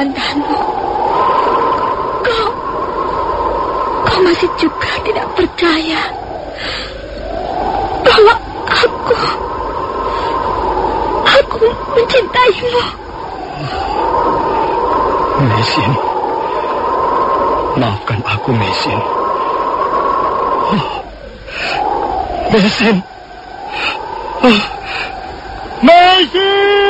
Kamandanu. Kau, kau masih juga tidak percaya bahwa aku, aku mencintaimu. Mesin. Maafkan aku, Mesin. Oh, Mesin. Oh, Mesin!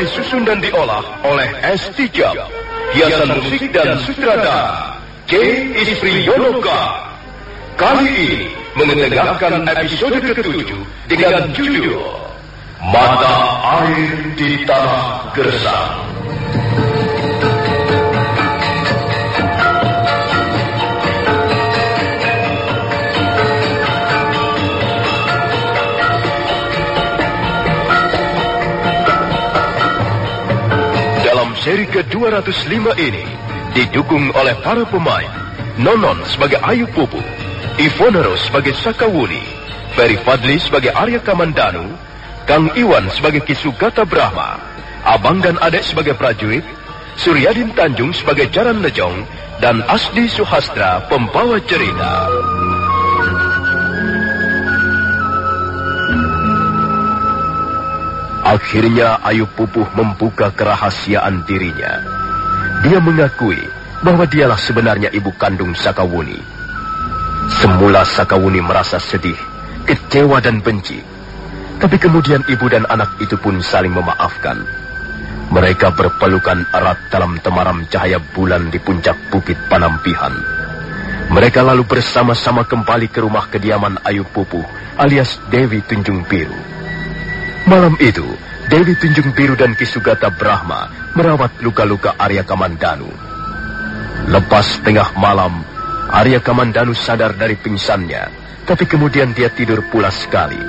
Disusun dan diolah oleh S. Tijab. Hiasan musik dan sutradara J. Istri Yonoka. Kali ini episode ketujuh dengan judul Mata Air di Tanah Gersang. Seri ke-205 ini didukung oleh para pemain Nonon sebagai Ayu Pupu, Ivonero sebagai Sakawuni, Ferry Fadli sebagai Arya Kamandanu, Kang Iwan sebagai Kisugata Brahma, Abang dan Adek sebagai prajurit, Suryadin Tanjung sebagai Jaran Lejong, dan Asdi Suhastra pembawa cerita. Akhirnya Ayu Pupuh membuka kerahasiaan dirinya. Dia mengakui bahwa dialah sebenarnya ibu kandung Sakawuni. Semula Sakawuni merasa sedih, kecewa dan benci. Tapi kemudian ibu dan anak itu pun saling memaafkan. Mereka berpelukan erat dalam temaram cahaya bulan di puncak bukit Panampihan. Mereka lalu bersama-sama kembali ke rumah kediaman Ayu Pupuh alias Dewi Tunjung Biru. Malam itu, Dewi Tunjung Biru dan Kisugata Brahma merawat luka-luka Arya Kamandanu. Lepas tengah malam, Arya Kamandanu sadar dari pingsannya, tapi kemudian dia tidur pula sekali.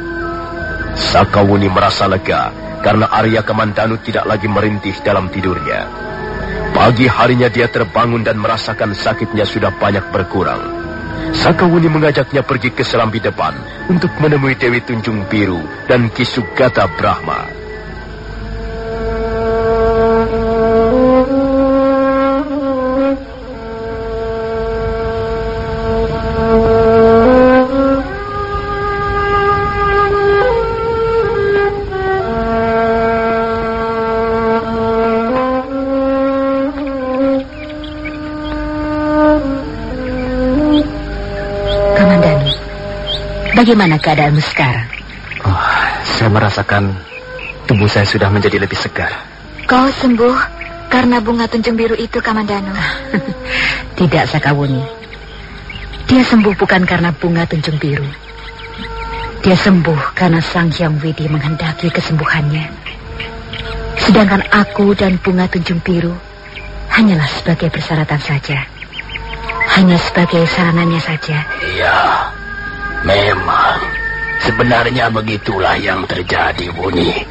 Sakawuni merasa lega karena Arya Kamandanu tidak lagi merintih dalam tidurnya. Pagi harinya dia terbangun dan merasakan sakitnya sudah banyak berkurang. Sakawuni mengajaknya pergi ke selambi depan untuk menemui Dewi Tunjung Biru dan Kisugata Brahma. Bagaimana keadaanmu sekarang? Oh, saya merasakan tubuh saya sudah menjadi lebih segar. Kau sembuh karena bunga tunjung biru itu, Kamandano? Tidak, Sakawuni. Dia sembuh bukan karena bunga tunjung biru. Dia sembuh karena Sang Hyang Widi menghendaki kesembuhannya. Sedangkan aku dan bunga tunjung biru hanyalah sebagai persyaratan saja. Hanya sebagai sarananya saja. Iya, Memang, sebenarnya begitulah yang terjadi, Buni.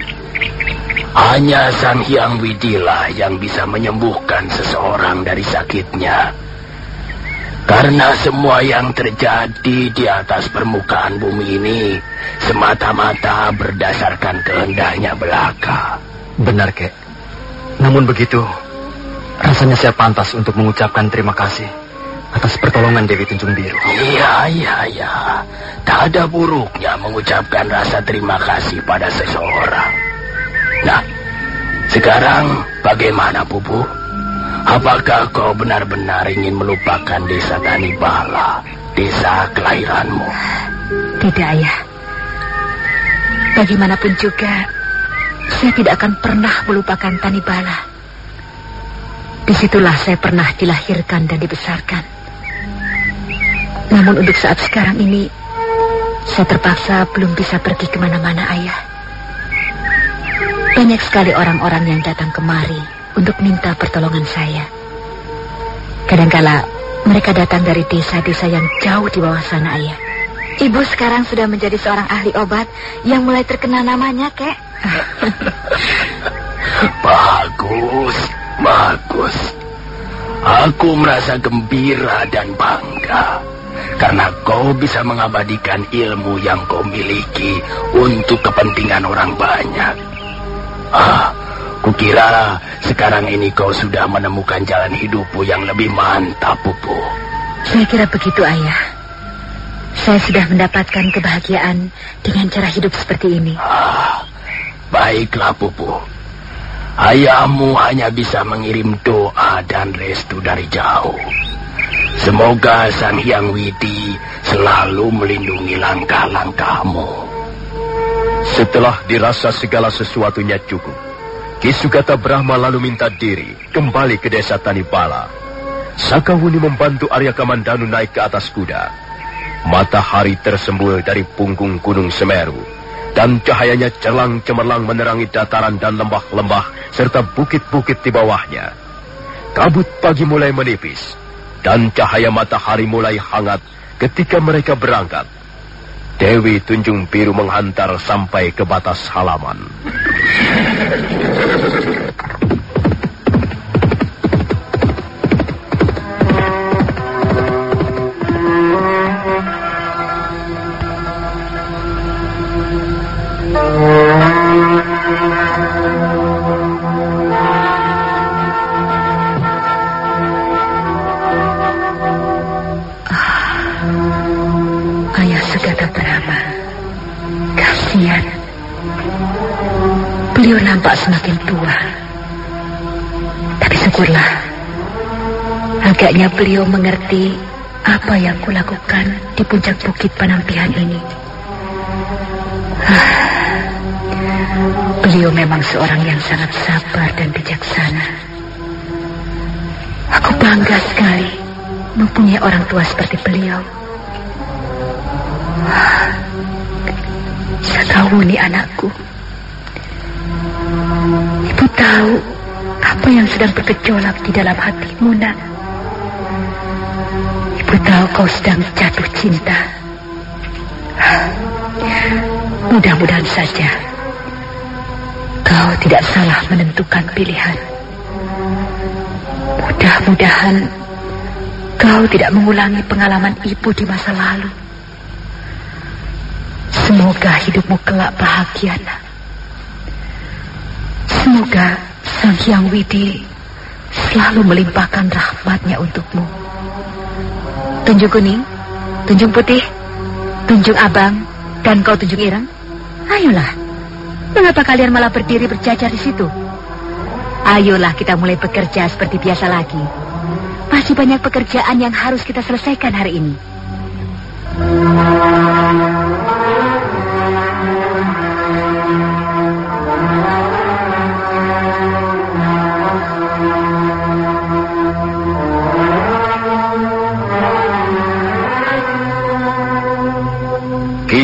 Hanya Sang Hyang Widilah yang bisa menyembuhkan seseorang dari sakitnya. Karena semua yang terjadi di atas permukaan bumi ini semata-mata berdasarkan kehendaknya belaka. Benar, Kek. Namun begitu, rasanya saya pantas untuk mengucapkan terima kasih atas pertolongan Dewi Tunjung Biru. Iya, iya, iya. Tak ada buruknya mengucapkan rasa terima kasih pada seseorang. Nah, sekarang bagaimana, Pupu? Apakah kau benar-benar ingin melupakan desa Tanibala, desa kelahiranmu? Tidak, Ayah. Bagaimanapun juga, saya tidak akan pernah melupakan Tanibala. Di situlah saya pernah dilahirkan dan dibesarkan. Namun untuk saat sekarang ini, saya terpaksa belum bisa pergi ke mana-mana, ayah. Banyak sekali orang-orang yang datang kemari untuk minta pertolongan saya. Kadangkala mereka datang dari desa-desa yang jauh di bawah sana, ayah. Ibu sekarang sudah menjadi seorang ahli obat yang mulai terkenal namanya, kek. bagus, bagus. Aku merasa gembira dan bangga karena kau bisa mengabadikan ilmu yang kau miliki untuk kepentingan orang banyak. Ah, kukira sekarang ini kau sudah menemukan jalan hidupmu yang lebih mantap, Pupu. Saya kira begitu, Ayah. Saya sudah mendapatkan kebahagiaan dengan cara hidup seperti ini. Ah, baiklah, Pupu. Ayahmu hanya bisa mengirim doa dan restu dari jauh. Semoga Sang Hyang Widi selalu melindungi langkah-langkahmu. Setelah dirasa segala sesuatunya cukup, Kisugata Brahma lalu minta diri kembali ke desa Tanibala. Sakawuni membantu Arya Kamandanu naik ke atas kuda. Matahari tersembul dari punggung gunung Semeru dan cahayanya celang cemerlang menerangi dataran dan lembah-lembah serta bukit-bukit di bawahnya. Kabut pagi mulai menipis dan cahaya matahari mulai hangat ketika mereka berangkat. Dewi Tunjung Biru menghantar sampai ke batas halaman. Nampak semakin tua. Tapi syukurlah, agaknya beliau mengerti apa yang kulakukan di puncak bukit penampihan ini. Ah, beliau memang seorang yang sangat sabar dan bijaksana. Aku bangga sekali mempunyai orang tua seperti beliau. Ah, nih anakku. Tahu apa yang sedang bergejolak di dalam hatimu, nak. Ibu tahu kau sedang jatuh cinta. Mudah-mudahan saja kau tidak salah menentukan pilihan. Mudah-mudahan kau tidak mengulangi pengalaman ibu di masa lalu. Semoga hidupmu kelak bahagia, nak. Semoga Sang Hyang Widi selalu melimpahkan rahmatnya untukmu. Tunjung kuning, tunjung putih, tunjung abang, dan kau tunjung ireng. Ayolah, mengapa kalian malah berdiri berjajar di situ? Ayolah kita mulai bekerja seperti biasa lagi. Masih banyak pekerjaan yang harus kita selesaikan hari ini.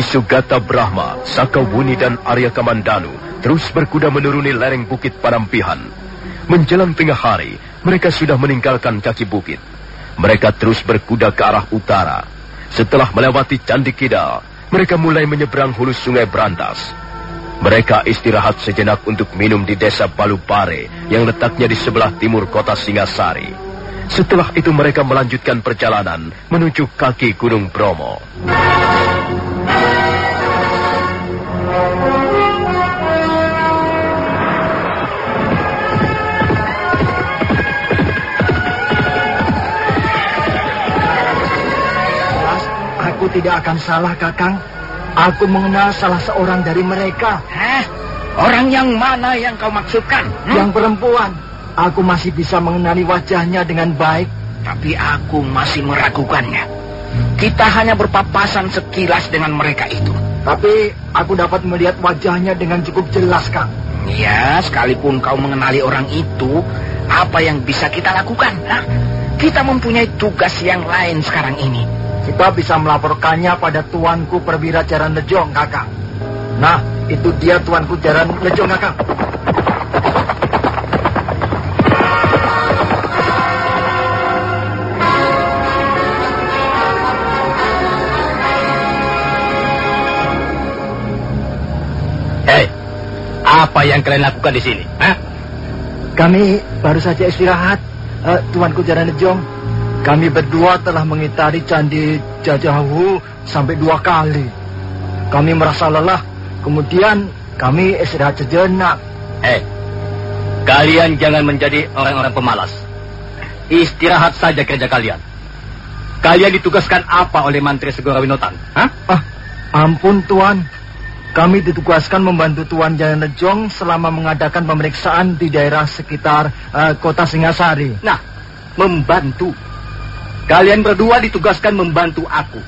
Sugata Brahma, Sakawuni dan Arya Kamandanu terus berkuda menuruni lereng bukit Panampihan. Menjelang tengah hari, mereka sudah meninggalkan kaki bukit. Mereka terus berkuda ke arah utara. Setelah melewati Candi Kidal, mereka mulai menyeberang hulu sungai Berantas. Mereka istirahat sejenak untuk minum di desa Balupare yang letaknya di sebelah timur kota Singasari. Setelah itu mereka melanjutkan perjalanan menuju kaki Gunung Bromo. Tidak akan salah, Kakang. Aku mengenal salah seorang dari mereka. Hah? Orang yang mana yang kau maksudkan? Hmm? Yang perempuan. Aku masih bisa mengenali wajahnya dengan baik. Tapi aku masih meragukannya. Kita hanya berpapasan sekilas dengan mereka itu. Tapi aku dapat melihat wajahnya dengan cukup jelas, Kang. Ya, sekalipun kau mengenali orang itu, apa yang bisa kita lakukan? Hah? Kita mempunyai tugas yang lain sekarang ini. Kita bisa melaporkannya pada tuanku perwira Jaran Lejong, kakak. Nah, itu dia tuanku Jaran Lejong, kakak. Hei, apa yang kalian lakukan di sini? Hah? Kami baru saja istirahat, uh, tuanku Jaran Lejong. Kami berdua telah mengitari Candi Jajahu sampai dua kali. Kami merasa lelah, kemudian kami istirahat sejenak. Eh, kalian jangan menjadi orang-orang pemalas. Istirahat saja kerja kalian. Kalian ditugaskan apa oleh Mantri Segora Winotan? Hah? Ah, ampun Tuan. Kami ditugaskan membantu Tuan Jalan Lejong selama mengadakan pemeriksaan di daerah sekitar uh, kota Singasari. Nah, membantu Kalian berdua ditugaskan membantu aku.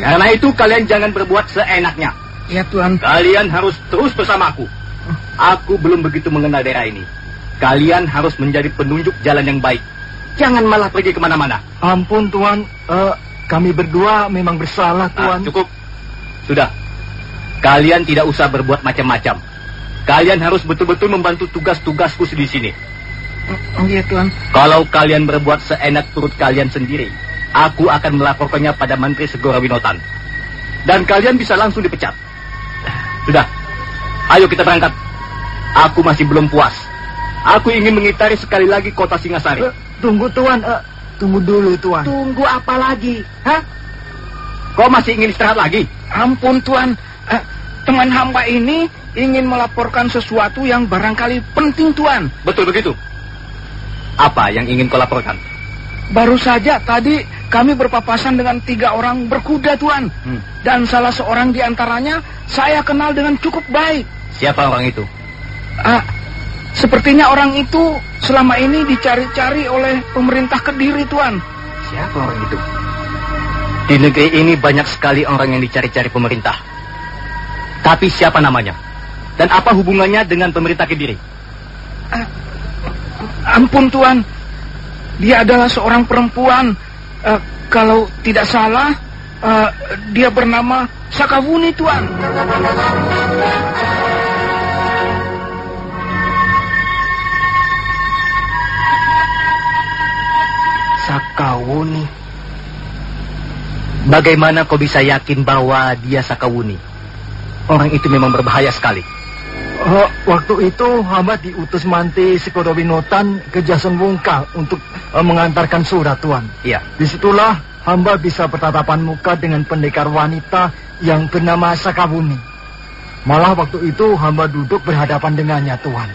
Karena itu kalian jangan berbuat seenaknya. Ya Tuhan. Kalian harus terus bersamaku. Aku belum begitu mengenal daerah ini. Kalian harus menjadi penunjuk jalan yang baik. Jangan malah pergi ke mana-mana. Ampun Tuhan, uh, kami berdua memang bersalah ah, Tuhan. Ah, cukup. Sudah. Kalian tidak usah berbuat macam-macam. Kalian harus betul-betul membantu tugas-tugasku di sini. Oh iya Tuan. Kalau kalian berbuat seenak perut kalian sendiri, aku akan melaporkannya pada Menteri Segora Winotan. Dan kalian bisa langsung dipecat. Sudah, ayo kita berangkat. Aku masih belum puas. Aku ingin mengitari sekali lagi kota Singasari. Uh, tunggu Tuan, uh, tunggu dulu Tuan. Tunggu apa lagi? Hah? Kau masih ingin istirahat lagi? Ampun Tuan, uh, teman hamba ini ingin melaporkan sesuatu yang barangkali penting Tuan. Betul begitu. Apa yang ingin kau laporkan? Baru saja tadi kami berpapasan dengan tiga orang berkuda, Tuan. Hmm. Dan salah seorang di antaranya saya kenal dengan cukup baik. Siapa orang itu? Ah, sepertinya orang itu selama ini dicari-cari oleh pemerintah Kediri, Tuan. Siapa orang itu? Di negeri ini banyak sekali orang yang dicari-cari pemerintah. Tapi siapa namanya? Dan apa hubungannya dengan pemerintah Kediri? Ah, Ampun Tuan, dia adalah seorang perempuan. Uh, kalau tidak salah, uh, dia bernama Sakawuni Tuan. Sakawuni. Bagaimana kau bisa yakin bahwa dia Sakawuni? Orang itu memang berbahaya sekali. Uh, waktu itu hamba diutus Manti Sekodowinotan ke Jason Wungkal untuk uh, mengantarkan surat Tuan. Iya. Di situlah hamba bisa bertatapan muka dengan pendekar wanita yang bernama Sakawuni. Malah waktu itu hamba duduk berhadapan dengannya Tuan.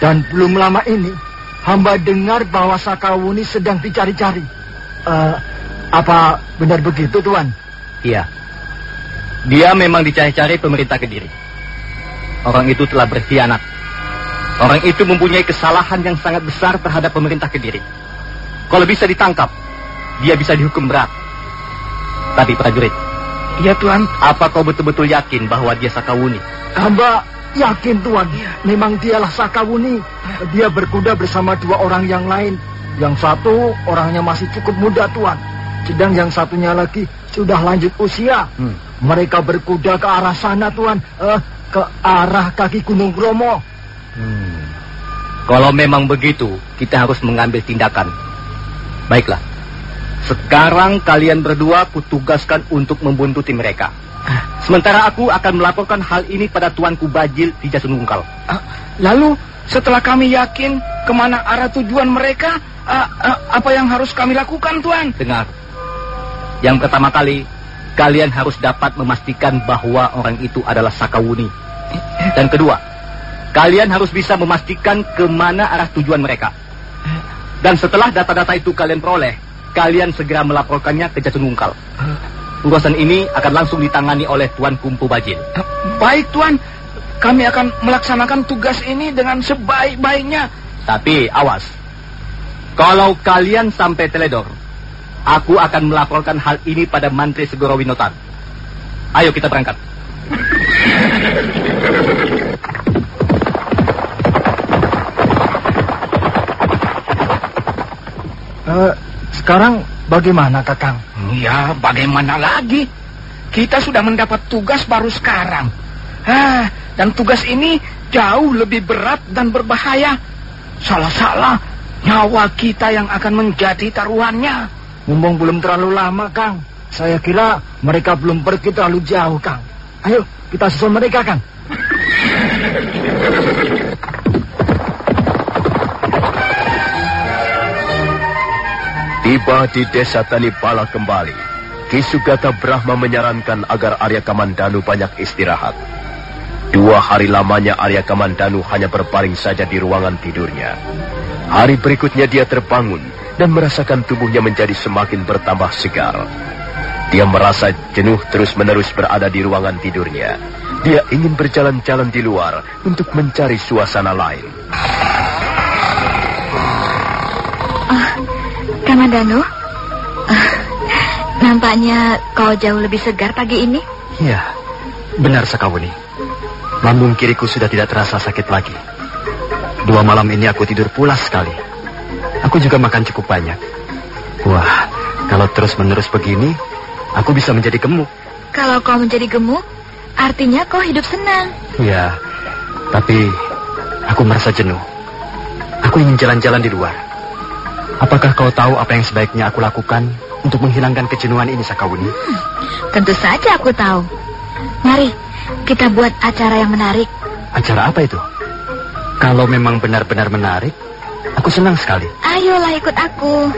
Dan belum lama ini hamba dengar bahwa Sakawuni sedang dicari-cari. Uh, apa benar begitu Tuan? Iya. Dia memang dicari-cari pemerintah Kediri. Orang itu telah berkhianat. Orang itu mempunyai kesalahan yang sangat besar terhadap pemerintah Kediri. Kalau bisa ditangkap, dia bisa dihukum berat. Tapi prajurit, Iya Tuan. Apa kau betul-betul yakin bahwa dia Sakawuni? Hamba yakin Tuan, memang dialah Sakawuni. Dia berkuda bersama dua orang yang lain. Yang satu orangnya masih cukup muda Tuan. Sedang yang satunya lagi sudah lanjut usia. Hmm. Mereka berkuda ke arah sana Tuan. Uh, ke arah kaki Gunung Bromo. Hmm. Kalau memang begitu, kita harus mengambil tindakan. Baiklah. Sekarang kalian berdua kutugaskan untuk membuntuti mereka. Sementara aku akan melaporkan hal ini pada Tuanku Bajil di Jasunungkal. Ah, lalu setelah kami yakin ke mana arah tujuan mereka, uh, apa yang harus kami lakukan, Tuan? Dengar. Yang pertama kali, kalian harus dapat memastikan bahwa orang itu adalah Sakawuni. Dan kedua, kalian harus bisa memastikan ke mana arah tujuan mereka. Dan setelah data-data itu kalian peroleh, kalian segera melaporkannya ke Jatunungkal. Urusan ini akan langsung ditangani oleh Tuan Kumpu Bajin. Baik, Tuan. Kami akan melaksanakan tugas ini dengan sebaik-baiknya. Tapi awas. Kalau kalian sampai teledor, aku akan melaporkan hal ini pada Mantri Segoro Winotan. Ayo kita berangkat. Uh, sekarang bagaimana, Kakang? Ya, bagaimana lagi? Kita sudah mendapat tugas baru sekarang. Ah, dan tugas ini jauh lebih berat dan berbahaya. Salah-salah, nyawa kita yang akan menjadi taruhannya. Mumpung belum terlalu lama, Kang. Saya kira mereka belum pergi terlalu jauh, Kang. Ayo, kita susul mereka, Kang. Tiba di desa Tanipala kembali, Kisugata Brahma menyarankan agar Arya Kamandanu banyak istirahat. Dua hari lamanya Arya Kamandanu hanya berbaring saja di ruangan tidurnya. Hari berikutnya dia terbangun dan merasakan tubuhnya menjadi semakin bertambah segar. Dia merasa jenuh terus-menerus berada di ruangan tidurnya. Dia ingin berjalan-jalan di luar untuk mencari suasana lain. Kamandano, uh, nampaknya kau jauh lebih segar pagi ini. Iya, benar Sakawuni. Lambung kiriku sudah tidak terasa sakit lagi. Dua malam ini aku tidur pulas sekali. Aku juga makan cukup banyak. Wah, kalau terus-menerus begini, aku bisa menjadi gemuk. Kalau kau menjadi gemuk, artinya kau hidup senang. Iya, tapi aku merasa jenuh. Aku ingin jalan-jalan di luar. Apakah kau tahu apa yang sebaiknya aku lakukan untuk menghilangkan kejenuhan ini, Sakawuni? Hmm, tentu saja aku tahu. Mari, kita buat acara yang menarik. Acara apa itu? Kalau memang benar-benar menarik, aku senang sekali. Ayolah ikut aku.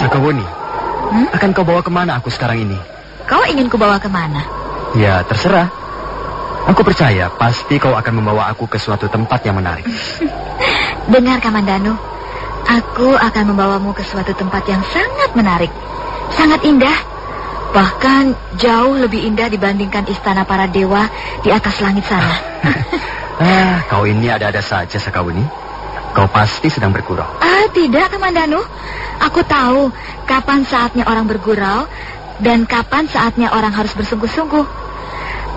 Sakawuni, hmm? akan kau bawa ke mana aku sekarang ini? Kau ingin kubawa ke mana? Ya, terserah. Aku percaya pasti kau akan membawa aku ke suatu tempat yang menarik. Dengar, Kamandano. Aku akan membawamu ke suatu tempat yang sangat menarik. Sangat indah. Bahkan jauh lebih indah dibandingkan istana para dewa di atas langit sana. ah, kau ini ada-ada saja, Sakawuni. Kau pasti sedang bergurau. Ah, tidak, Kamandanu. Aku tahu kapan saatnya orang bergurau dan kapan saatnya orang harus bersungguh-sungguh.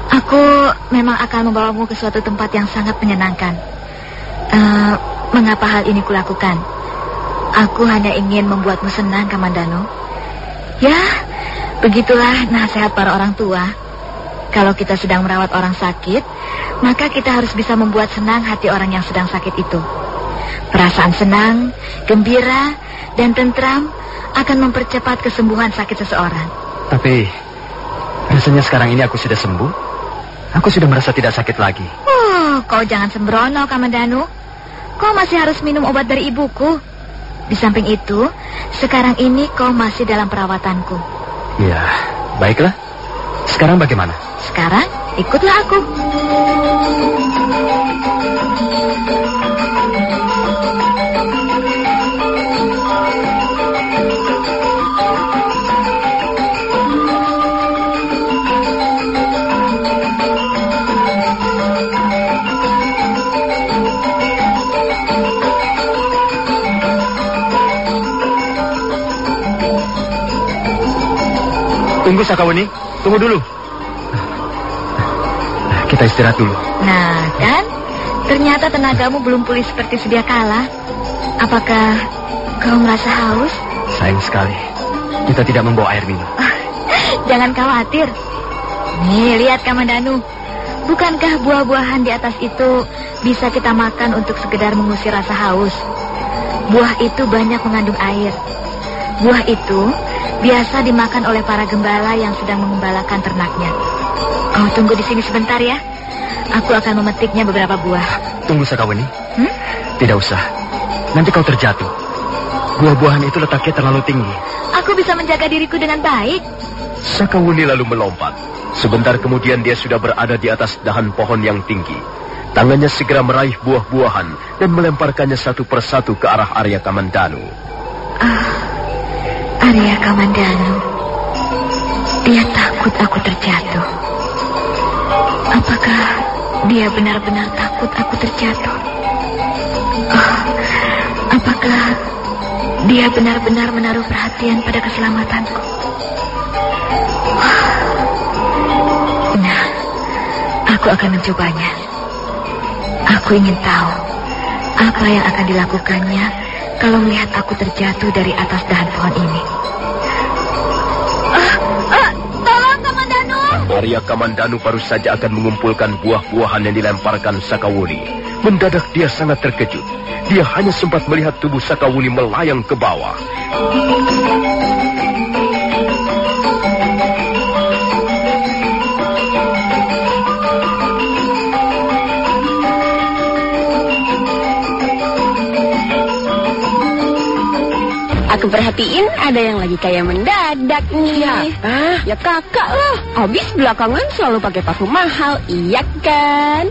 Aku memang akan membawamu ke suatu tempat yang sangat menyenangkan. Uh, mengapa hal ini kulakukan? Aku hanya ingin membuatmu senang, Kamandanu. Ya, Begitulah nasihat para orang tua. Kalau kita sedang merawat orang sakit, maka kita harus bisa membuat senang hati orang yang sedang sakit itu. Perasaan senang, gembira, dan tentram akan mempercepat kesembuhan sakit seseorang. Tapi rasanya sekarang ini aku sudah sembuh. Aku sudah merasa tidak sakit lagi. Oh, kau jangan sembrono, Kamandanu. Kau masih harus minum obat dari ibuku. Di samping itu, sekarang ini kau masih dalam perawatanku. Ya, baiklah. Sekarang bagaimana? Sekarang ikutlah aku. Tunggu Sakawuni, tunggu dulu. Kita istirahat dulu. Nah, kan? Ternyata tenagamu belum pulih seperti sedia kala. Apakah kau merasa haus? Sayang sekali. Kita tidak membawa air minum. Jangan khawatir. Nih, lihat Kamandanu. Bukankah buah-buahan di atas itu bisa kita makan untuk sekedar mengusir rasa haus? Buah itu banyak mengandung air. Buah itu biasa dimakan oleh para gembala yang sedang mengembalakan ternaknya. Kau tunggu di sini sebentar ya. Aku akan memetiknya beberapa buah. Tunggu Sakawuni. Hmm? Tidak usah. Nanti kau terjatuh. Buah-buahan itu letaknya terlalu tinggi. Aku bisa menjaga diriku dengan baik. Sakawuni lalu melompat. Sebentar kemudian dia sudah berada di atas dahan pohon yang tinggi. Tangannya segera meraih buah-buahan dan melemparkannya satu persatu ke arah Arya Kamandanu. Ah, Arya Kamandanu. Dia takut aku terjatuh. Apakah dia benar-benar takut aku terjatuh? Ah, apakah dia benar-benar menaruh perhatian pada keselamatanku? Ah. Nah, aku akan mencobanya. Aku ingin tahu apa yang akan dilakukannya kalau melihat aku terjatuh dari atas dahan pohon ini. Ah, ah, tolong, Kamandanu! Arya Kamandanu baru saja akan mengumpulkan buah-buahan yang dilemparkan Sakawuni. Mendadak dia sangat terkejut. Dia hanya sempat melihat tubuh Sakawuni melayang ke bawah. Aku perhatiin ada yang lagi kayak mendadak nih. Siapa? Ya kakak lah. Habis belakangan selalu pakai parfum mahal, iya kan?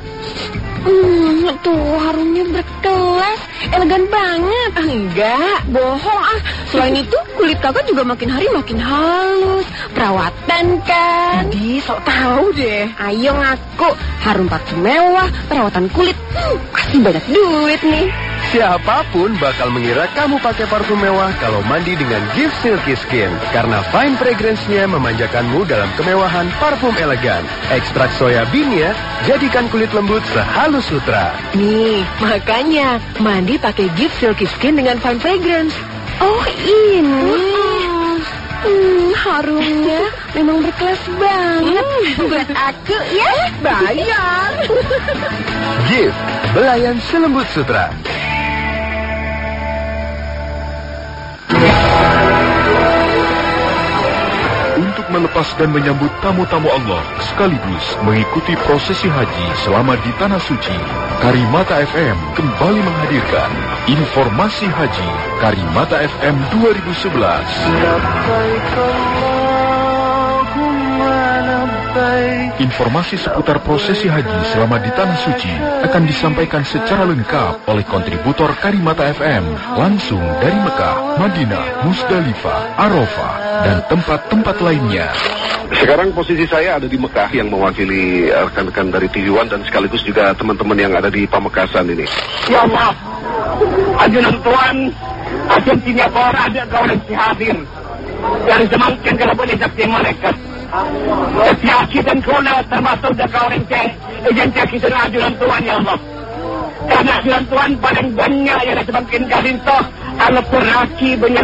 Hmm, tuh harumnya berkelas, elegan banget. Ah, enggak, bohong ah. Selain itu, kulit kakak juga makin hari makin halus. Perawatan kan? Di, sok tahu deh. Ayo ngaku, harum parfum mewah, perawatan kulit. Hmm, pasti banyak duit nih. Siapa pun bakal mengira kamu pakai parfum mewah kalau mandi dengan Gift Silky Skin. Karena fine fragrance-nya memanjakanmu dalam kemewahan parfum elegan. Ekstrak soya bean-nya jadikan kulit lembut sehalus sutra. Nih, makanya mandi pakai Gift Silky Skin dengan fine fragrance. Oh ini. Hmm, harumnya memang berkelas banget. Buat aku ya. Bayar. Gift, belayan selembut sutra. Melepas dan menyambut tamu-tamu Allah sekaligus mengikuti prosesi haji selama di Tanah Suci, Karimata FM kembali menghadirkan Informasi Haji Karimata FM 2011. Informasi seputar prosesi haji selama di Tanah Suci akan disampaikan secara lengkap oleh kontributor Karimata FM langsung dari Mekah, Madinah, Musdalifah, Arafah, dan tempat-tempat lainnya. Sekarang posisi saya ada di Mekah yang mewakili eh, rekan-rekan dari TV One dan sekaligus juga teman-teman yang ada di Pamekasan ini. Ya Allah, ajunan Tuhan, ajunan tiap orang ada si hadir. Dan semakin kalau boleh saksi mereka. Dan kula termasuk dan kau renceng. Identiasi dan ajunan Tuhan ya Allah. Karena ajunan Tuhan paling banyak yang semakin kalinto. Allah peraki banyak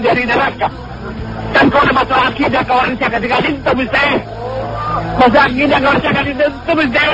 dari neraka. Dan kalau ada masalah akidah kawan saya kasih itu mesti. Masalah akidah kawan saya kasih itu mesti.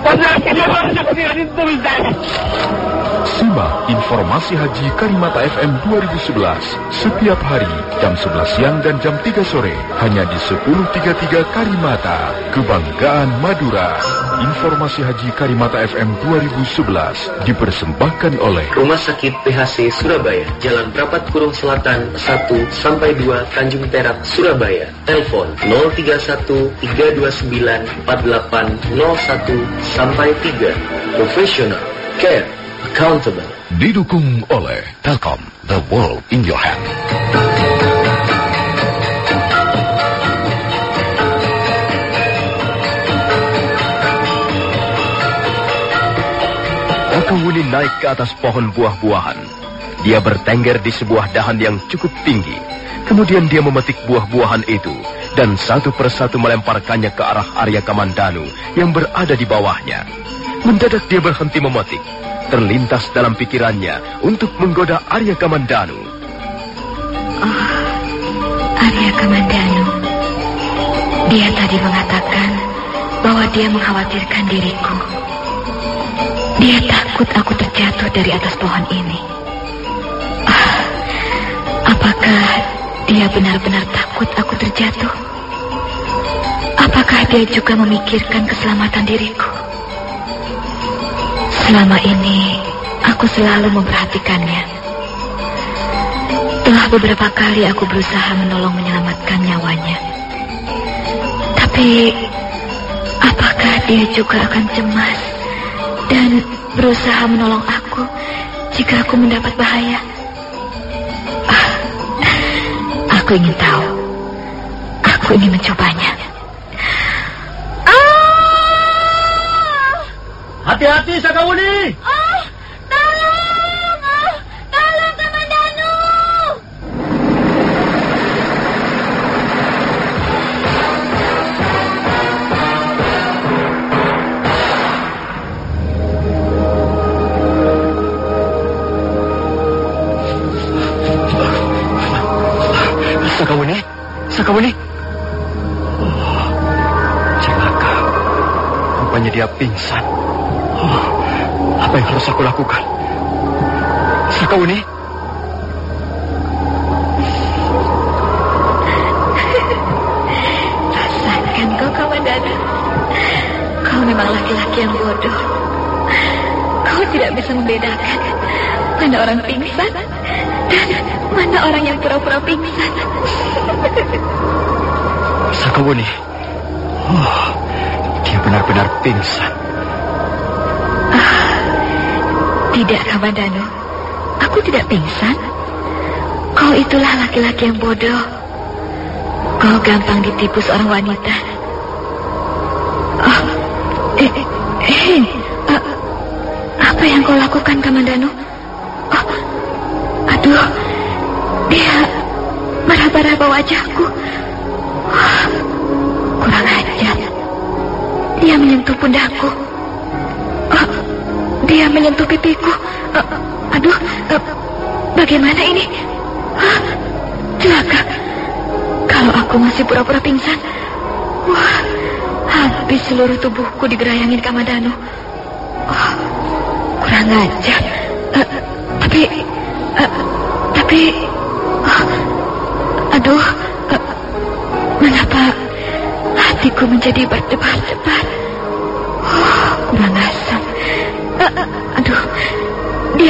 Masalah akidah kawan saya kasih itu mesti. Simak informasi Haji Karimata FM 2011 setiap hari jam 11 siang dan jam 3 sore hanya di 1033 Karimata, Kebanggaan Madura. Informasi Haji Karimata FM 2011 dipersembahkan oleh Rumah Sakit PHC Surabaya, Jalan Prapat Kurung Selatan 1 sampai 2 Tanjung Perak, Surabaya. Telepon 031 329 4801 sampai 3. Profesional, care, accountable. didukung oleh Telkom, the world in your hand. Akawuni naik ke atas pohon buah-buahan. Dia bertengger di sebuah dahan yang cukup tinggi. Kemudian dia memetik buah-buahan itu dan satu persatu melemparkannya ke arah Arya Kamandanu yang berada di bawahnya. Mendadak dia berhenti memetik. Terlintas dalam pikirannya untuk menggoda Arya Kamandanu. Arya Kamandanu. Dia tadi mengatakan bahwa dia mengkhawatirkan diriku. Dia takut aku terjatuh dari atas pohon ini. Ah, apakah dia benar-benar takut aku terjatuh? Apakah dia juga memikirkan keselamatan diriku? Selama ini aku selalu memperhatikannya. Telah beberapa kali aku berusaha menolong menyelamatkan nyawanya. Tapi apakah dia juga akan cemas dan berusaha menolong aku jika aku mendapat bahaya? Ah, aku ingin tahu. Aku ingin mencobanya. Hati-hati Sakawuni. Oh, tolong! Oh, tolong Kamandanu! Sakawuni, Sakawuni. Oh, celaka. Rupanya dia pingsan. Yang harus aku lakukan? Sakawuni. Rasakan kau Kamandanu. Kau memang laki-laki yang bodoh. Kau tidak bisa membedakan mana orang pingsan dan mana orang yang pura-pura pingsan. Sakawuni. Oh, dia benar-benar pingsan. Tidak, Kamandanu. Aku tidak pingsan. Kau itulah laki-laki yang bodoh. Kau gampang ditipu seorang wanita. Oh, eh, eh, eh, eh, apa yang kau lakukan, Kamandanu? Oh, aduh, dia meraba-raba wajahku. Oh, kurang ajar. Dia menyentuh pundakku. Dia menyentuh pipiku. Uh, aduh, uh, bagaimana ini? Hah, celaka. Kalau aku masih pura-pura pingsan, wah, habis seluruh tubuhku digerayangin Kamadano. Oh, kurang ajar. Uh, tapi, uh, tapi, oh, aduh, uh, mengapa hatiku menjadi berdebar-debar?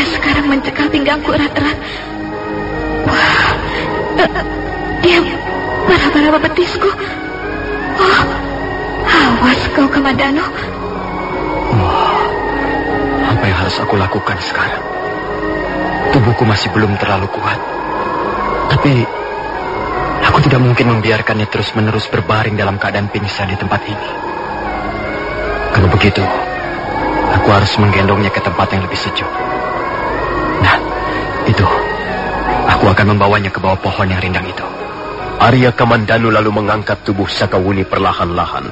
Dia sekarang mencekal pinggangku erat-erat. Wah, uh, dia marah-marah betisku. Oh, awas kau Kamadano. Apa yang harus aku lakukan sekarang? Tubuhku masih belum terlalu kuat. Tapi aku tidak mungkin membiarkannya terus-menerus berbaring dalam keadaan pingsan di tempat ini. Kalau begitu, aku harus menggendongnya ke tempat yang lebih sejuk. Itu. Aku akan membawanya ke bawah pohon yang rindang itu. Arya Kamandanu lalu mengangkat tubuh Sakawuni perlahan-lahan.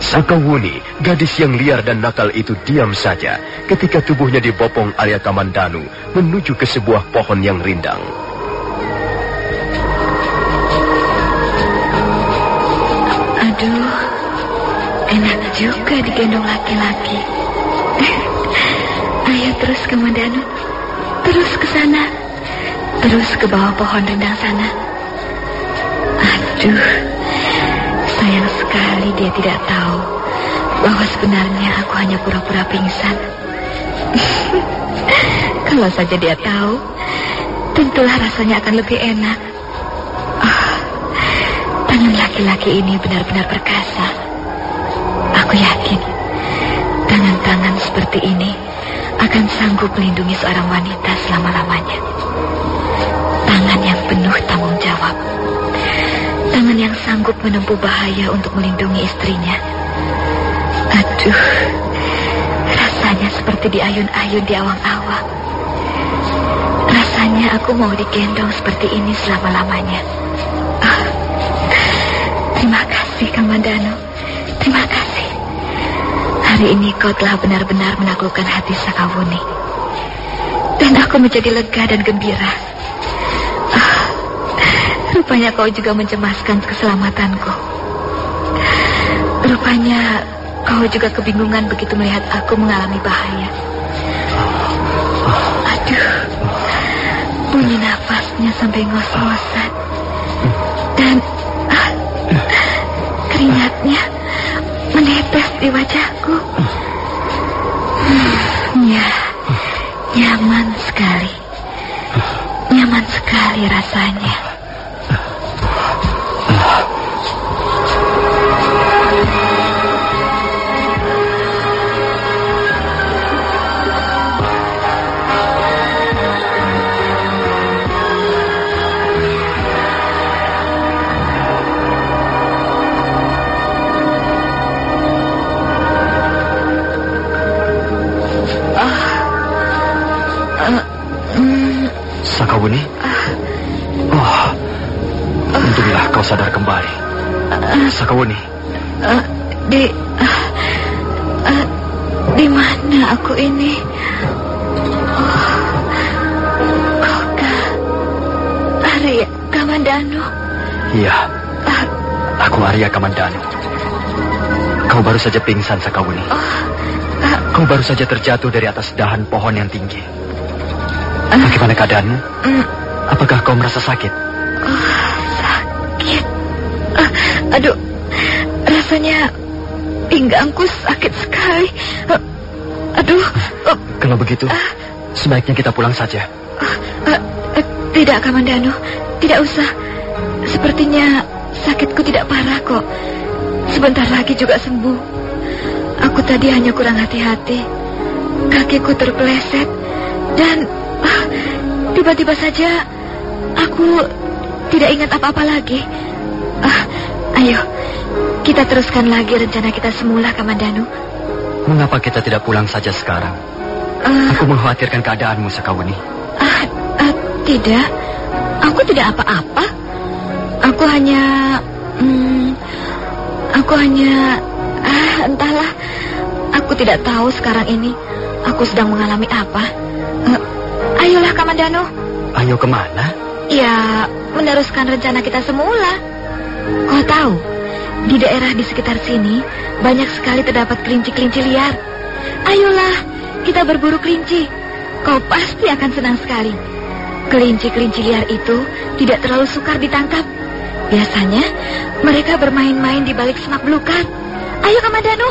Sakawuni, gadis yang liar dan nakal itu diam saja ketika tubuhnya dibopong Arya Kamandanu menuju ke sebuah pohon yang rindang. Aduh, enak juga digendong laki-laki. Ayo terus ke Mandanu, terus ke sana, terus ke bawah pohon rindang sana. Aduh, sayang sekali dia tidak tahu bahwa sebenarnya aku hanya pura-pura pingsan. Kalau saja dia tahu, tentulah rasanya akan lebih enak. Ah, tangan laki-laki ini benar-benar perkasa. Aku yakin, tangan-tangan seperti ini akan sanggup melindungi seorang wanita selama-lamanya. Tangan yang penuh tanggung jawab. Tangan yang sanggup menempuh bahaya untuk melindungi istrinya. Aduh, rasanya seperti di ayun-ayun di awang-awang. Rasanya aku mau digendong seperti ini selama-lamanya. Ah, terima kasih, Kang Mandano. Terima kasih. Hari ini kau telah benar-benar menaklukkan hati Sakawuni. Dan aku menjadi lega dan gembira. Ah, rupanya kau juga mencemaskan keselamatanku. Rupanya kau juga kebingungan begitu melihat aku mengalami bahaya. Aduh, bunyi nafasnya sampai ngos-ngosan. Dan ah, menetes di wajahku. Hmm, ya, nyaman sekali. Nyaman sekali rasanya. Baru saja pingsan, Sakawuni. Kau baru saja terjatuh dari atas dahan pohon yang tinggi. Bagaimana keadaanmu? Mm, Apakah kau merasa sakit? sakit. Ah, aduh, rasanya pinggangku sakit sekali. Ah, aduh, ah, Kalau begitu, sebaiknya kita pulang saja. ah, ah, tidak Kamandano, tidak usah. Sepertinya sakitku tidak parah kok. Sebentar lagi juga sembuh. Aku tadi hanya kurang hati-hati. Kakiku terpeleset dan ah, tiba-tiba saja aku tidak ingat apa-apa lagi. Ah, ayo, kita teruskan lagi rencana kita semula, Kamandanu. Mengapa kita tidak pulang saja sekarang? Ah, Aku mengkhawatirkan keadaanmu, Sakawuni. ah, ah, tidak, aku tidak apa-apa. Aku hanya, aku hanya, ah, entahlah. Aku tidak tahu sekarang ini aku sedang mengalami apa. Eh, ayolah, Kamandano. Ayo ke mana? Ya, meneruskan rencana kita semula. Kau tahu, di daerah di sekitar sini banyak sekali terdapat kelinci-kelinci liar. Ayolah, kita berburu kelinci. Kau pasti akan senang sekali. Kelinci-kelinci liar itu tidak terlalu sukar ditangkap. Biasanya mereka bermain-main di balik semak belukar. Ayo Kamandano.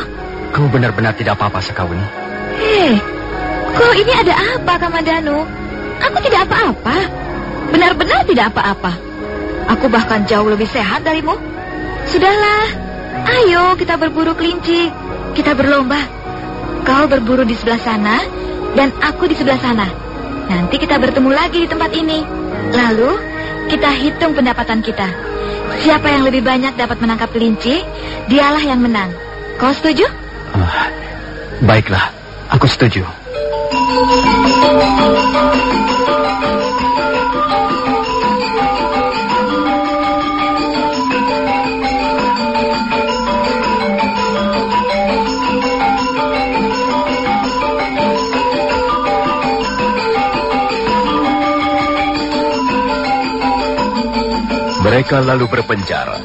Kau benar-benar tidak apa-apa, Sakawuni. Hei, kau ini ada apa Kamandano? Aku tidak apa-apa. Benar-benar tidak apa-apa. Aku bahkan jauh lebih sehat darimu. Sudahlah, ayo kita berburu kelinci. Kita berlomba. Kau berburu di sebelah sana, dan aku di sebelah sana. Nanti kita bertemu lagi di tempat ini. Lalu, kita hitung pendapatan kita. Siapa yang lebih banyak dapat menangkap kelinci, dialah yang menang. Kau setuju? Ah, baiklah, aku setuju. Mereka lalu berpencar.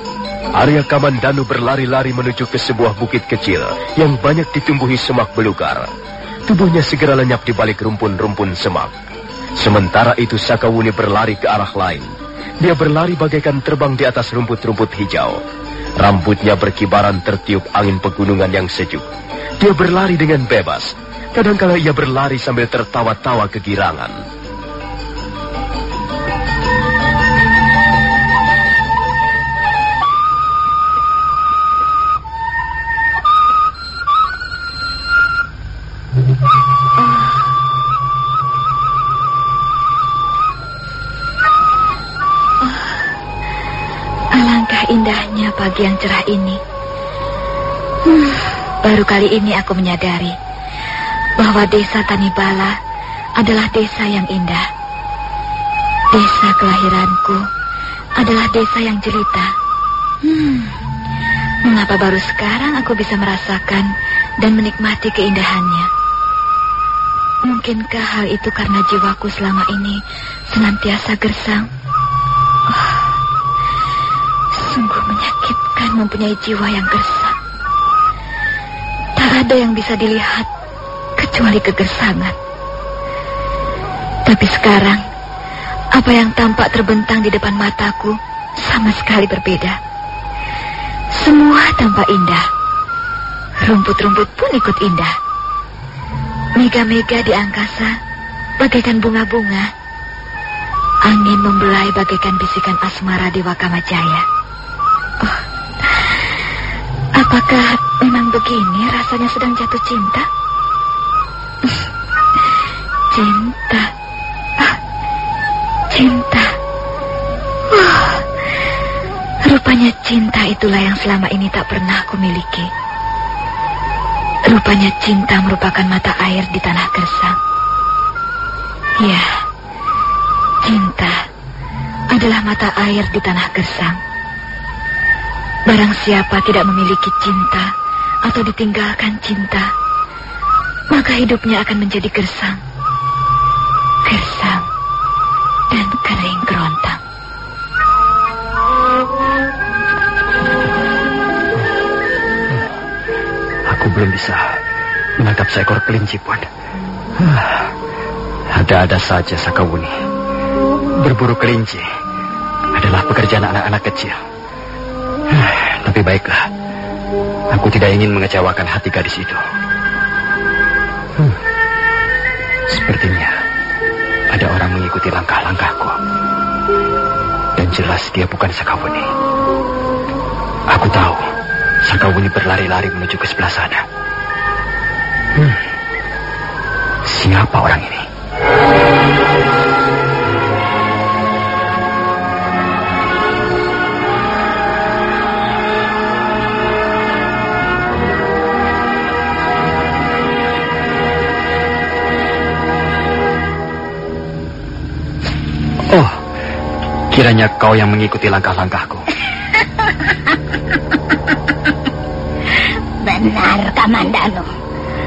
Arya Kamandanu berlari-lari menuju ke sebuah bukit kecil yang banyak ditumbuhi semak belukar. Tubuhnya segera lenyap di balik rumpun-rumpun semak. Sementara itu Sakawuni berlari ke arah lain. Dia berlari bagaikan terbang di atas rumput-rumput hijau. Rambutnya berkibaran tertiup angin pegunungan yang sejuk. Dia berlari dengan bebas. Kadangkala ia berlari sambil tertawa-tawa kegirangan. Indahnya pagi yang cerah ini. Hmm, baru kali ini aku menyadari bahwa desa Tanibala adalah desa yang indah. Desa kelahiranku adalah desa yang jelita. Hmm, mengapa baru sekarang aku bisa merasakan dan menikmati keindahannya? Mungkinkah hal itu karena jiwaku selama ini senantiasa gersang? Mempunyai jiwa yang gersang. Tak ada yang bisa dilihat kecuali kegersangan. Tapi sekarang, apa yang tampak terbentang di depan mataku sama sekali berbeda. Semua tampak indah. Rumput-rumput pun ikut indah. Mega-mega di angkasa bagaikan bunga-bunga. Angin membelai bagaikan bisikan asmara di Wakamajaya. Apakah memang begini rasanya sedang jatuh cinta? Cinta. Ah, cinta. Oh, rupanya cinta itulah yang selama ini tak pernah aku miliki. Rupanya cinta merupakan mata air di tanah gersang. Ya, cinta adalah mata air di tanah gersang. Barang siapa tidak memiliki cinta atau ditinggalkan cinta, maka hidupnya akan menjadi gersang. Gersang dan kering kerontang. Aku belum bisa menangkap seekor kelinci, pun. Ada-ada saja, Sakawuni. Berburu kelinci adalah pekerjaan anak-anak kecil. Tapi baiklah, aku tidak ingin mengecewakan hati gadis itu. Hmm. Sepertinya ada orang mengikuti langkah-langkahku. Dan jelas dia bukan Sakawuni. Aku tahu Sakawuni berlari-lari menuju ke sebelah sana. Hmm. Siapa orang ini? Kiranya kau yang mengikuti langkah-langkahku. Benar, Kamandano.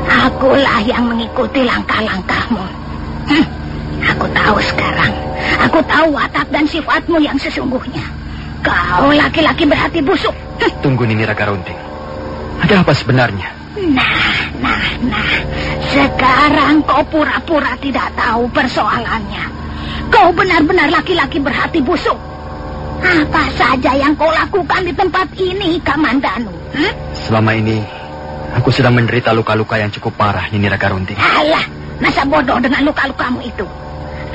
Akulah yang mengikuti langkah-langkahmu. Hm, aku tahu sekarang. Aku tahu watak dan sifatmu yang sesungguhnya. Kau laki-laki berhati busuk. Hm. Tunggu Nini Raga Runting. Ada apa sebenarnya? Nah, nah, nah. Sekarang kau pura-pura tidak tahu persoalannya. Kau benar-benar laki-laki berhati busuk. Apa saja yang kau lakukan di tempat ini, Kamandanu? Hmm? Selama ini, aku sedang menderita luka-luka yang cukup parah, Nini Raga Runting. Alah, masa bodoh dengan luka-lukamu itu?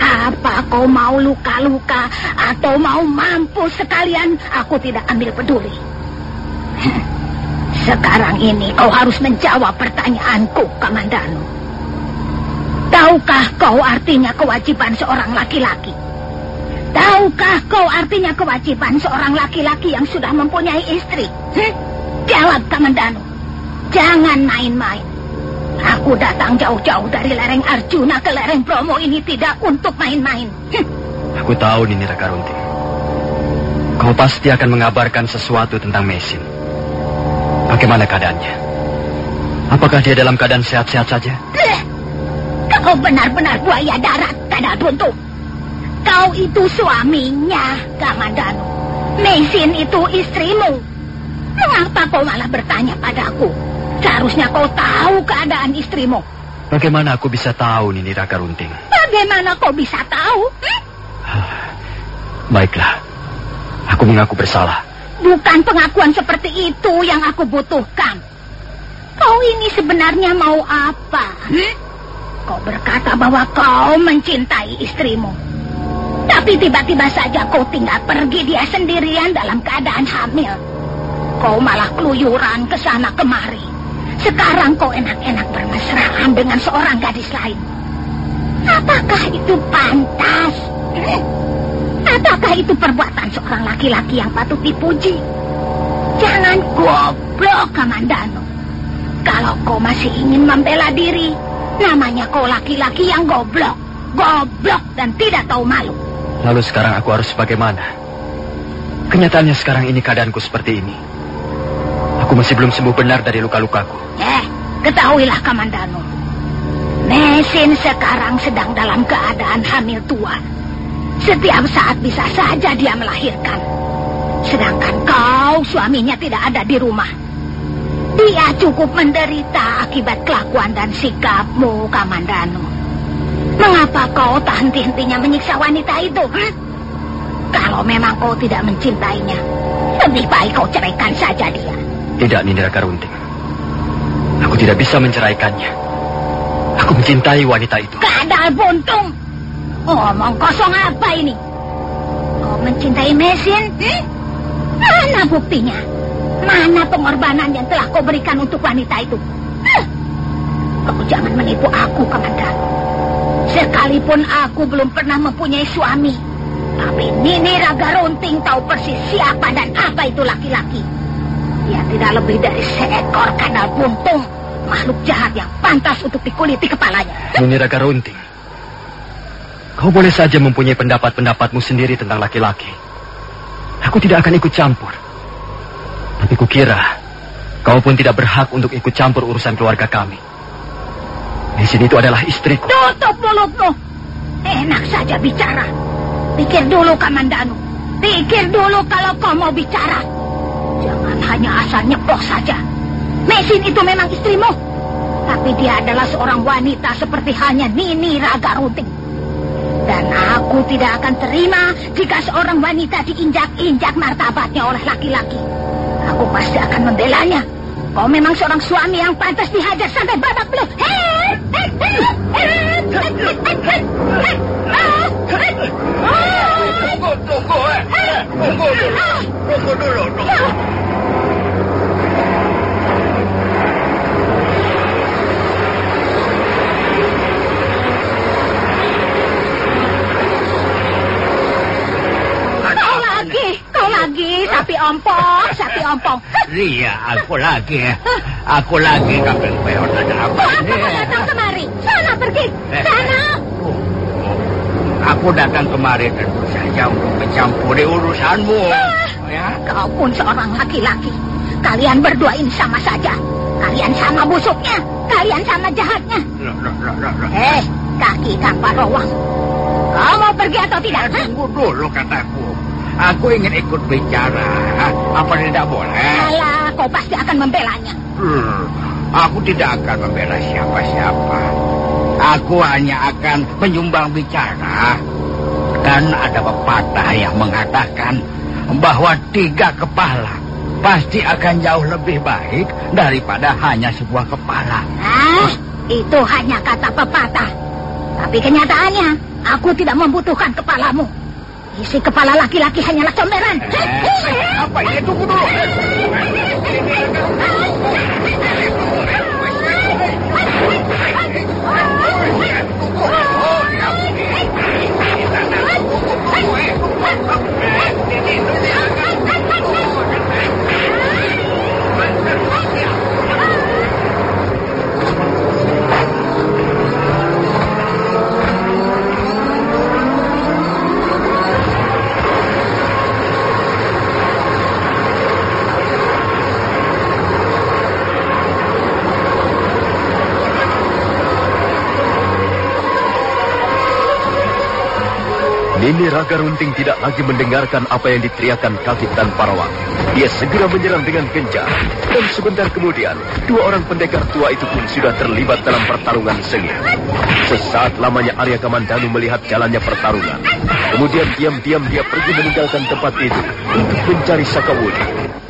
Apa kau mau luka-luka atau mau mampus sekalian? Aku tidak ambil peduli. Sekarang ini kau harus menjawab pertanyaanku, Kamandanu. Tahukah kau artinya kewajiban seorang laki-laki? Tahukah kau artinya kewajiban seorang laki-laki yang sudah mempunyai istri? Hm? Jawab, Kamandanu. Jangan main-main. Aku datang jauh-jauh dari lereng Arjuna ke lereng Bromo ini tidak untuk main-main. Hm? Aku tahu, Nini Rakarunti. Kau pasti akan mengabarkan sesuatu tentang Mesin. Bagaimana keadaannya? Apakah dia dalam keadaan sehat-sehat saja? Kau benar-benar buaya darat, Kada Buntu. Kau itu suaminya, Kamandanu. Mesin itu istrimu. Mengapa kau malah bertanya padaku? Seharusnya kau tahu keadaan istrimu. Bagaimana aku bisa tahu, Nini Raka Runting? Bagaimana kau bisa tahu? Hmm? Baiklah, aku mengaku bersalah. Bukan pengakuan seperti itu yang aku butuhkan. Kau ini sebenarnya mau apa? Hmm? Kau berkata bahwa kau mencintai istrimu. Tapi tiba-tiba saja kau tinggal pergi dia sendirian dalam keadaan hamil. Kau malah keluyuran ke sana kemari. Sekarang kau enak-enak bermesraan dengan seorang gadis lain. Apakah itu pantas? Apakah itu perbuatan seorang laki-laki yang patut dipuji? Jangan goblok, Kamandano. Kalau kau masih ingin membela diri, namanya kau laki-laki yang goblok. Goblok dan tidak tahu malu. Lalu sekarang aku harus bagaimana? Kenyataannya sekarang ini keadaanku seperti ini. Aku masih belum sembuh benar dari luka-lukaku. Eh, ketahuilah Kamandano. Mesin sekarang sedang dalam keadaan hamil tua. Setiap saat bisa saja dia melahirkan. Sedangkan kau suaminya tidak ada di rumah. Dia cukup menderita akibat kelakuan dan sikapmu, Kamandano. Mengapa kau tak henti-hentinya menyiksa wanita itu? Hmm? Kalau memang kau tidak mencintainya, lebih baik kau ceraikan saja dia. Tidak, Nindra Karunting. Aku tidak bisa menceraikannya. Aku mencintai wanita itu. Kadal buntung. Ngomong kosong apa ini? Kau mencintai Mesin? Hmm? Mana buktinya? Mana pengorbanan yang telah kau berikan untuk wanita itu? Kau jangan menipu aku, Kamandano. Sekalipun aku belum pernah mempunyai suami, tapi Nini Raga Runting tahu persis siapa dan apa itu laki-laki. Dia tidak lebih dari seekor kanal buntung, makhluk jahat yang pantas untuk dikuliti kepalanya. Nini Raga Runting, kau boleh saja mempunyai pendapat-pendapatmu sendiri tentang laki-laki. Aku tidak akan ikut campur. Tapi kukira kau pun tidak berhak untuk ikut campur urusan keluarga kami. Di sini itu adalah istriku. Tutup mulutmu. Enak saja bicara. Pikir dulu, Kamandanu. Pikir dulu kalau kau mau bicara. Jangan hanya asal nyepoh saja. Mesin itu memang istrimu. Tapi dia adalah seorang wanita seperti hanya Nini Raga Ruting. Dan aku tidak akan terima jika seorang wanita diinjak-injak martabatnya oleh laki-laki. Aku pasti akan membelanya. Kau memang seorang suami yang pantas dihajar sampai babak belur. Tunggu, tunggu, eh. Tunggu dulu. Tunggu dulu, tunggu. Kau lagi, kau lagi, sapi ompong. Iya, aku lagi. Aku lagi kapten peot ada apa apa kau datang kemari? Sana pergi, Eh. sana. Aku datang kemari tentu saja untuk mencampuri urusanmu. Ya. Kau pun seorang laki-laki. Kalian berdua ini sama saja. Kalian sama busuknya. Kalian sama jahatnya. Loh, loh, loh, loh, loh. Eh, kaki kapal rawang. Kau mau pergi atau tidak? hah? Tunggu dulu kataku. Aku ingin ikut bicara. Apa tidak boleh? Alah, kau pasti akan membelanya. Hmm, aku tidak akan membela siapa-siapa. Aku hanya akan menyumbang bicara. Dan ada pepatah yang mengatakan bahwa tiga kepala pasti akan jauh lebih baik daripada hanya sebuah kepala. Ah, itu hanya kata pepatah. Tapi kenyataannya, aku tidak membutuhkan kepalamu. Isi kepala laki-laki hanyalah comberan. Apa ini? Tunggu dulu. Tunggu. Nini Raga Runting tidak lagi mendengarkan apa yang diteriakan Kafit dan Parawang. Dia segera menyerang dengan gencar. Dan sebentar kemudian, dua orang pendekar tua itu pun sudah terlibat dalam pertarungan sengit. Sesaat lamanya Arya Kamandanu melihat jalannya pertarungan. Kemudian diam-diam dia pergi meninggalkan tempat itu untuk mencari Sakawuni.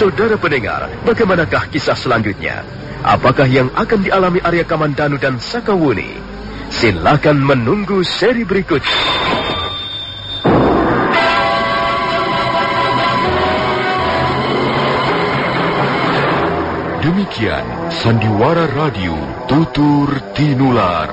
Saudara pendengar, bagaimanakah kisah selanjutnya? Apakah yang akan dialami Arya Kamandanu dan Sakawuni? Silakan menunggu seri berikutnya. Demikian Sandiwara Radio Tutur Tinular.